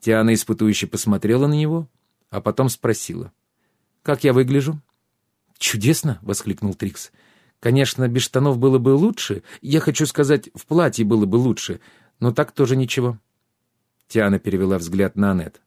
Тиана испытующе посмотрела на него, а потом спросила. «Как я выгляжу?» «Чудесно!» — воскликнул Трикс. «Конечно, без штанов было бы лучше. Я хочу сказать, в платье было бы лучше, но так тоже ничего». Тиана перевела взгляд на Аннет.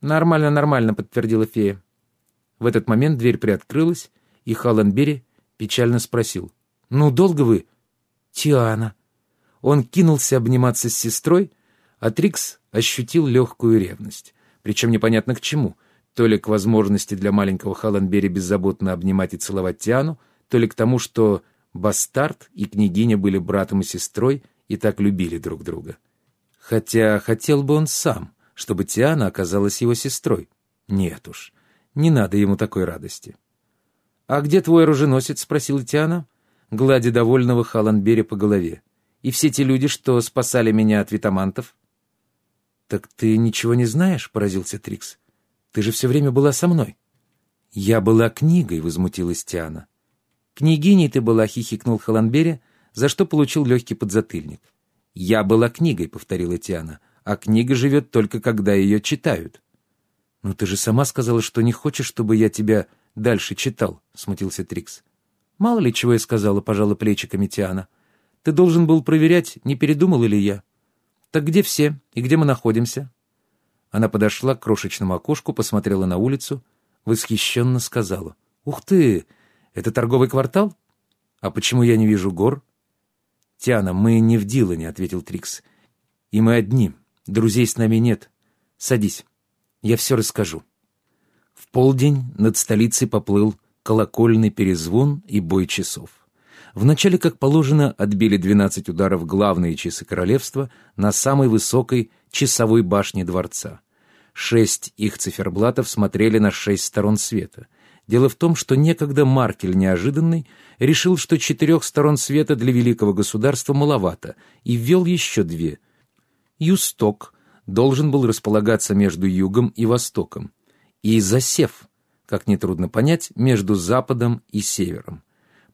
«Нормально, нормально», — подтвердила фея. В этот момент дверь приоткрылась, и Халленбери печально спросил. «Ну, долго вы?» «Тиана». Он кинулся обниматься с сестрой, а Трикс ощутил легкую ревность. Причем непонятно к чему. То ли к возможности для маленького Халленбери беззаботно обнимать и целовать Тиану, то ли к тому, что бастард и княгиня были братом и сестрой и так любили друг друга. Хотя хотел бы он сам, чтобы Тиана оказалась его сестрой. Нет уж, не надо ему такой радости. «А где твой оруженосец?» — спросила Тиана, гладя довольного Халанбери по голове. «И все те люди, что спасали меня от витамантов?» «Так ты ничего не знаешь?» — поразился Трикс. «Ты же все время была со мной». «Я была книгой», — возмутилась Тиана. «Княгиней ты была», — хихикнул Халанбери, за что получил легкий подзатыльник. «Я была книгой», — повторила Тиана, «а книга живет только когда ее читают». «Ну ты же сама сказала, что не хочешь, чтобы я тебя дальше читал», — смутился Трикс. «Мало ли чего я сказала», — пожала плечиками Тиана. «Ты должен был проверять, не передумал ли я». «Так где все и где мы находимся?» Она подошла к крошечному окошку, посмотрела на улицу, восхищенно сказала. «Ух ты! Это торговый квартал? А почему я не вижу гор?» «Тиана, мы не в Дилане», — ответил Трикс. «И мы одни. Друзей с нами нет. Садись. Я все расскажу». В полдень над столицей поплыл колокольный перезвон и бой часов. Вначале, как положено, отбили 12 ударов главные часы королевства на самой высокой часовой башне дворца. Шесть их циферблатов смотрели на шесть сторон света. Дело в том, что некогда Маркель Неожиданный решил, что четырех сторон света для великого государства маловато, и ввел еще две. Юсток должен был располагаться между югом и востоком, и засев, как нетрудно понять, между западом и севером.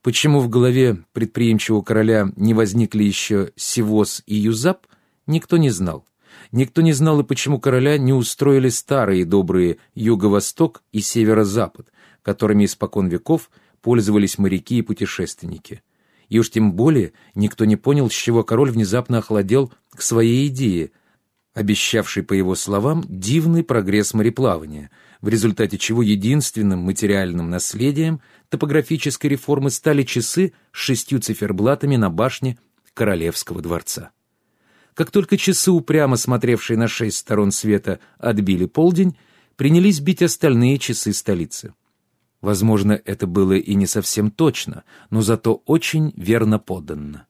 Почему в голове предприимчивого короля не возникли еще Сивос и Юзап, никто не знал. Никто не знал и почему короля не устроили старые добрые юго-восток и северо-запад, которыми испокон веков пользовались моряки и путешественники. И уж тем более никто не понял, с чего король внезапно охладел к своей идее, обещавшей, по его словам, дивный прогресс мореплавания — в результате чего единственным материальным наследием топографической реформы стали часы с шестью циферблатами на башне Королевского дворца. Как только часы, упрямо смотревшие на шесть сторон света, отбили полдень, принялись бить остальные часы столицы. Возможно, это было и не совсем точно, но зато очень верно поданно.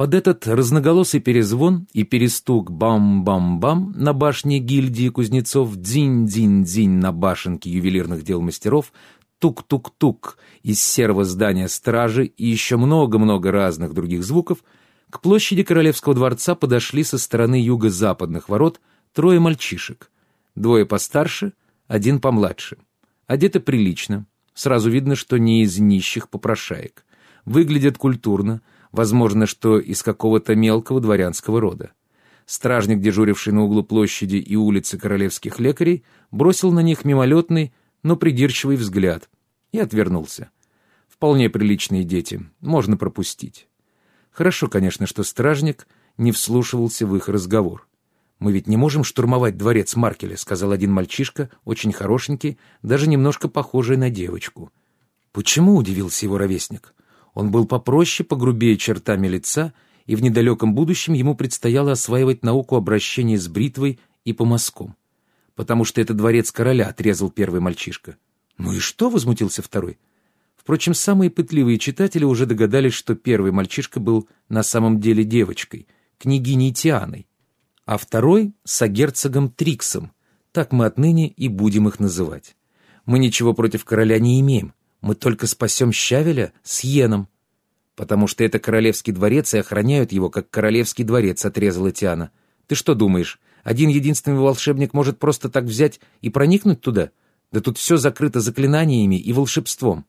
Под этот разноголосый перезвон и перестук бам-бам-бам на башне гильдии кузнецов, дзинь-дзинь-дзинь на башенке ювелирных дел мастеров, тук-тук-тук из серого здания стражи и еще много-много разных других звуков, к площади Королевского дворца подошли со стороны юго-западных ворот трое мальчишек. Двое постарше, один помладше. Одеты прилично, сразу видно, что не из нищих попрошаек. Выглядят культурно, возможно, что из какого-то мелкого дворянского рода. Стражник, дежуривший на углу площади и улицы королевских лекарей, бросил на них мимолетный, но придирчивый взгляд и отвернулся. Вполне приличные дети, можно пропустить. Хорошо, конечно, что стражник не вслушивался в их разговор. «Мы ведь не можем штурмовать дворец Маркеля», — сказал один мальчишка, очень хорошенький, даже немножко похожий на девочку. «Почему?» — удивился его ровесник. Он был попроще, погрубее чертами лица, и в недалеком будущем ему предстояло осваивать науку обращения с бритвой и по мазкам. «Потому что это дворец короля», — отрезал первый мальчишка. «Ну и что?» — возмутился второй. Впрочем, самые пытливые читатели уже догадались, что первый мальчишка был на самом деле девочкой, княгиней Тианой, а второй — сагерцогом Триксом. Так мы отныне и будем их называть. Мы ничего против короля не имеем, мы только спасем Щавеля с Йеном. Потому что это королевский дворец, и охраняют его, как королевский дворец, отрезала Тиана. Ты что думаешь, один единственный волшебник может просто так взять и проникнуть туда? Да тут все закрыто заклинаниями и волшебством.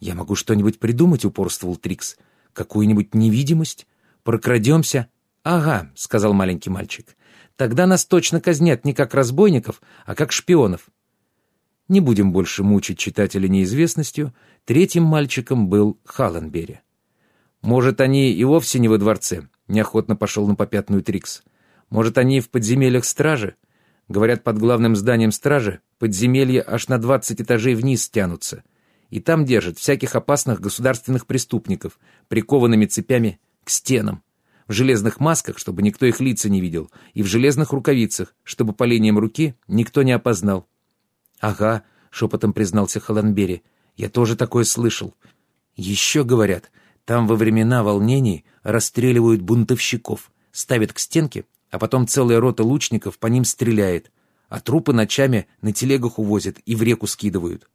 Я могу что-нибудь придумать, упорствовал Трикс. Какую-нибудь невидимость? Прокрадемся? Ага, сказал маленький мальчик. Тогда нас точно казнят не как разбойников, а как шпионов. Не будем больше мучить читателя неизвестностью. Третьим мальчиком был Халленбери. Может, они и вовсе не во дворце, неохотно пошел на попятную Трикс. Может, они в подземельях стражи? Говорят, под главным зданием стражи подземелья аж на двадцать этажей вниз тянутся. И там держат всяких опасных государственных преступников, прикованными цепями к стенам в железных масках, чтобы никто их лица не видел, и в железных рукавицах, чтобы по линиям руки никто не опознал. «Ага», — шепотом признался Холанбери, — «я тоже такое слышал. Еще, говорят, там во времена волнений расстреливают бунтовщиков, ставят к стенке, а потом целая рота лучников по ним стреляет, а трупы ночами на телегах увозят и в реку скидывают».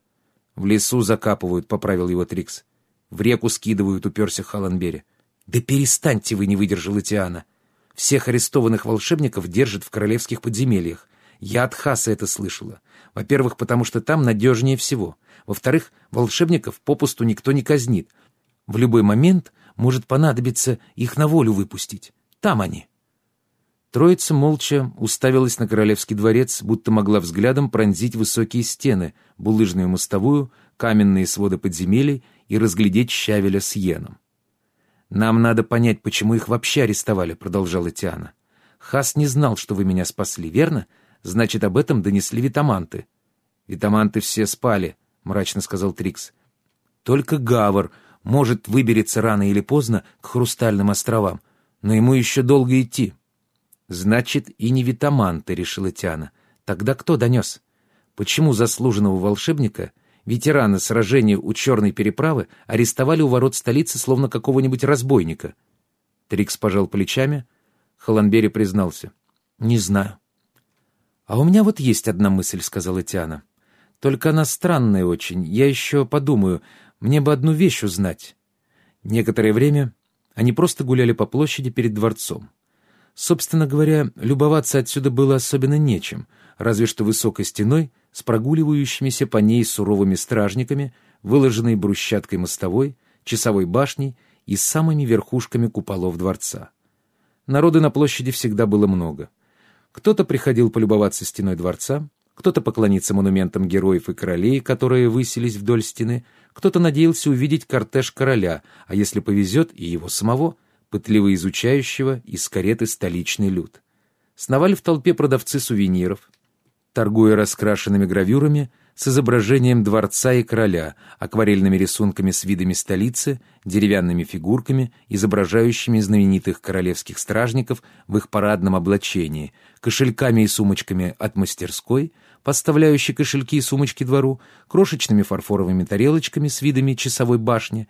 «В лесу закапывают», — поправил его Трикс. «В реку скидывают», — уперся Халанбери. «Да перестаньте вы!» — не выдержала Тиана. «Всех арестованных волшебников держат в королевских подземельях. Я от Хаса это слышала. Во-первых, потому что там надежнее всего. Во-вторых, волшебников попусту никто не казнит. В любой момент может понадобиться их на волю выпустить. Там они». Троица молча уставилась на королевский дворец, будто могла взглядом пронзить высокие стены, булыжную мостовую, каменные своды подземелий и разглядеть щавеля с йеном. «Нам надо понять, почему их вообще арестовали», — продолжала Тиана. «Хас не знал, что вы меня спасли, верно? Значит, об этом донесли витаманты». «Витаманты все спали», — мрачно сказал Трикс. «Только Гавр может выберется рано или поздно к Хрустальным островам, но ему еще долго идти». «Значит, и не витаманты», — решила Тиана. «Тогда кто донес? Почему заслуженного волшебника Ветераны сражения у Черной переправы арестовали у ворот столицы словно какого-нибудь разбойника. Трикс пожал плечами. Холанбери признался. «Не знаю». «А у меня вот есть одна мысль», — сказала Тиана. «Только она странная очень. Я еще подумаю. Мне бы одну вещь узнать». Некоторое время они просто гуляли по площади перед дворцом. Собственно говоря, любоваться отсюда было особенно нечем, разве что высокой стеной с прогуливающимися по ней суровыми стражниками, выложенной брусчаткой мостовой, часовой башней и самыми верхушками куполов дворца. Народу на площади всегда было много. Кто-то приходил полюбоваться стеной дворца, кто-то поклониться монументам героев и королей, которые высились вдоль стены, кто-то надеялся увидеть кортеж короля, а если повезет, и его самого, пытливо изучающего из кареты столичный люд. Сновали в толпе продавцы сувениров, торгуя раскрашенными гравюрами с изображением дворца и короля, акварельными рисунками с видами столицы, деревянными фигурками, изображающими знаменитых королевских стражников в их парадном облачении, кошельками и сумочками от мастерской, поставляющей кошельки и сумочки двору, крошечными фарфоровыми тарелочками с видами часовой башни.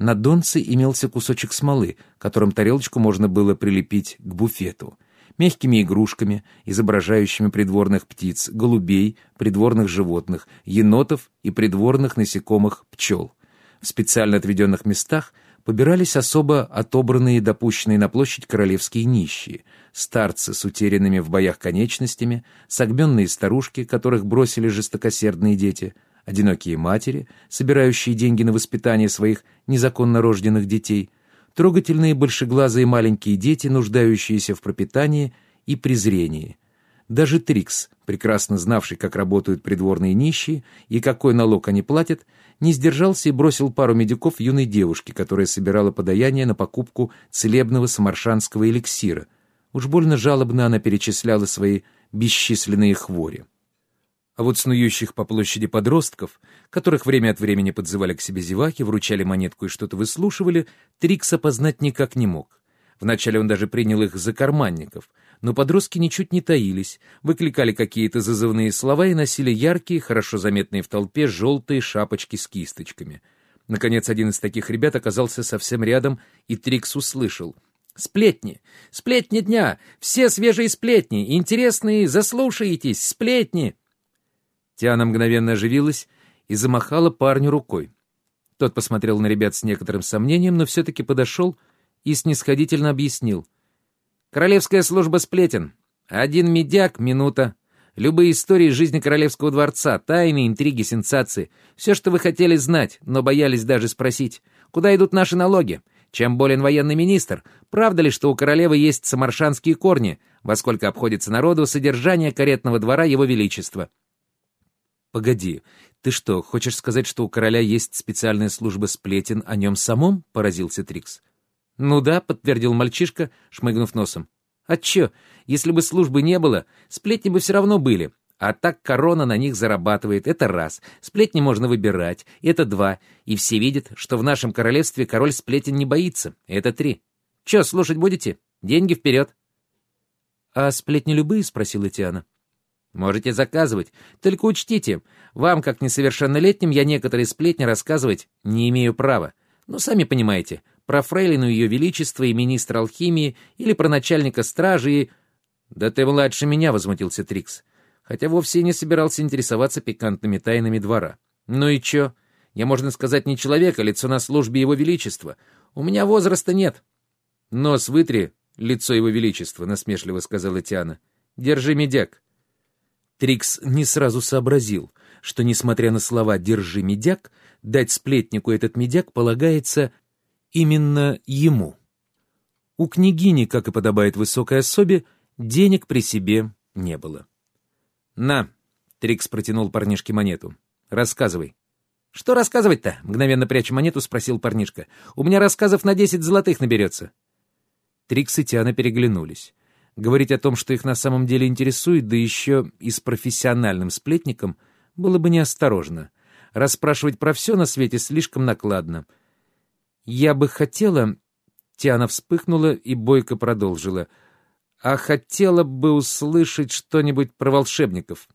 На донце имелся кусочек смолы, которым тарелочку можно было прилепить к буфету — мягкими игрушками, изображающими придворных птиц, голубей, придворных животных, енотов и придворных насекомых пчел. В специально отведенных местах побирались особо отобранные и допущенные на площадь королевские нищие, старцы с утерянными в боях конечностями, согменные старушки, которых бросили жестокосердные дети, одинокие матери, собирающие деньги на воспитание своих незаконно рожденных детей — трогательные большеглазые маленькие дети, нуждающиеся в пропитании и презрении. Даже Трикс, прекрасно знавший, как работают придворные нищие и какой налог они платят, не сдержался и бросил пару медиков юной девушке, которая собирала подаяние на покупку целебного самаршанского эликсира. Уж больно жалобно она перечисляла свои бесчисленные хвори. А вот снующих по площади подростков, которых время от времени подзывали к себе зеваки, вручали монетку и что-то выслушивали, Трикс опознать никак не мог. Вначале он даже принял их за карманников, но подростки ничуть не таились, выкликали какие-то зазывные слова и носили яркие, хорошо заметные в толпе, желтые шапочки с кисточками. Наконец, один из таких ребят оказался совсем рядом, и Трикс услышал — Сплетни! Сплетни дня! Все свежие сплетни! Интересные! Заслушаетесь! Сплетни!» Тиана мгновенно оживилась и замахала парню рукой. Тот посмотрел на ребят с некоторым сомнением, но все-таки подошел и снисходительно объяснил. «Королевская служба сплетен. Один медяк — минута. Любые истории жизни королевского дворца, тайны, интриги, сенсации. Все, что вы хотели знать, но боялись даже спросить. Куда идут наши налоги? Чем болен военный министр? Правда ли, что у королевы есть самаршанские корни? во сколько обходится народу содержание каретного двора Его Величества». «Погоди, ты что, хочешь сказать, что у короля есть специальная служба сплетен о нем самом?» — поразился Трикс. «Ну да», — подтвердил мальчишка, шмыгнув носом. «А чё, если бы службы не было, сплетни бы все равно были. А так корона на них зарабатывает, это раз. Сплетни можно выбирать, это два. И все видят, что в нашем королевстве король сплетен не боится, это три. Чё, слушать будете? Деньги вперед. «А сплетни любые?» — спросила Тиана. «Можете заказывать. Только учтите, вам, как несовершеннолетним, я некоторые сплетни рассказывать не имею права. Ну, сами понимаете, про фрейлину Ее Величества и министра алхимии или про начальника стражи и...» «Да ты младше меня», — возмутился Трикс хотя вовсе не собирался интересоваться пикантными тайнами двора. «Ну и чё? Я, можно сказать, не человек, а лицо на службе Его Величества. У меня возраста нет». «Нос вытри, лицо Его Величества», — насмешливо сказала Тиана. «Держи медяк». Трикс не сразу сообразил, что, несмотря на слова «держи медяк», дать сплетнику этот медяк полагается именно ему. У княгини, как и подобает высокой особе, денег при себе не было. «На!» — Трикс протянул парнишке монету. «Рассказывай». «Что рассказывать-то?» — мгновенно пряча монету, спросил парнишка. «У меня рассказов на десять золотых наберется». Трикс и Тиана переглянулись. Говорить о том, что их на самом деле интересует, да еще и с профессиональным сплетником, было бы неосторожно. Расспрашивать про все на свете слишком накладно. «Я бы хотела...» Тиана вспыхнула и бойко продолжила — а хотела бы услышать что-нибудь про волшебников.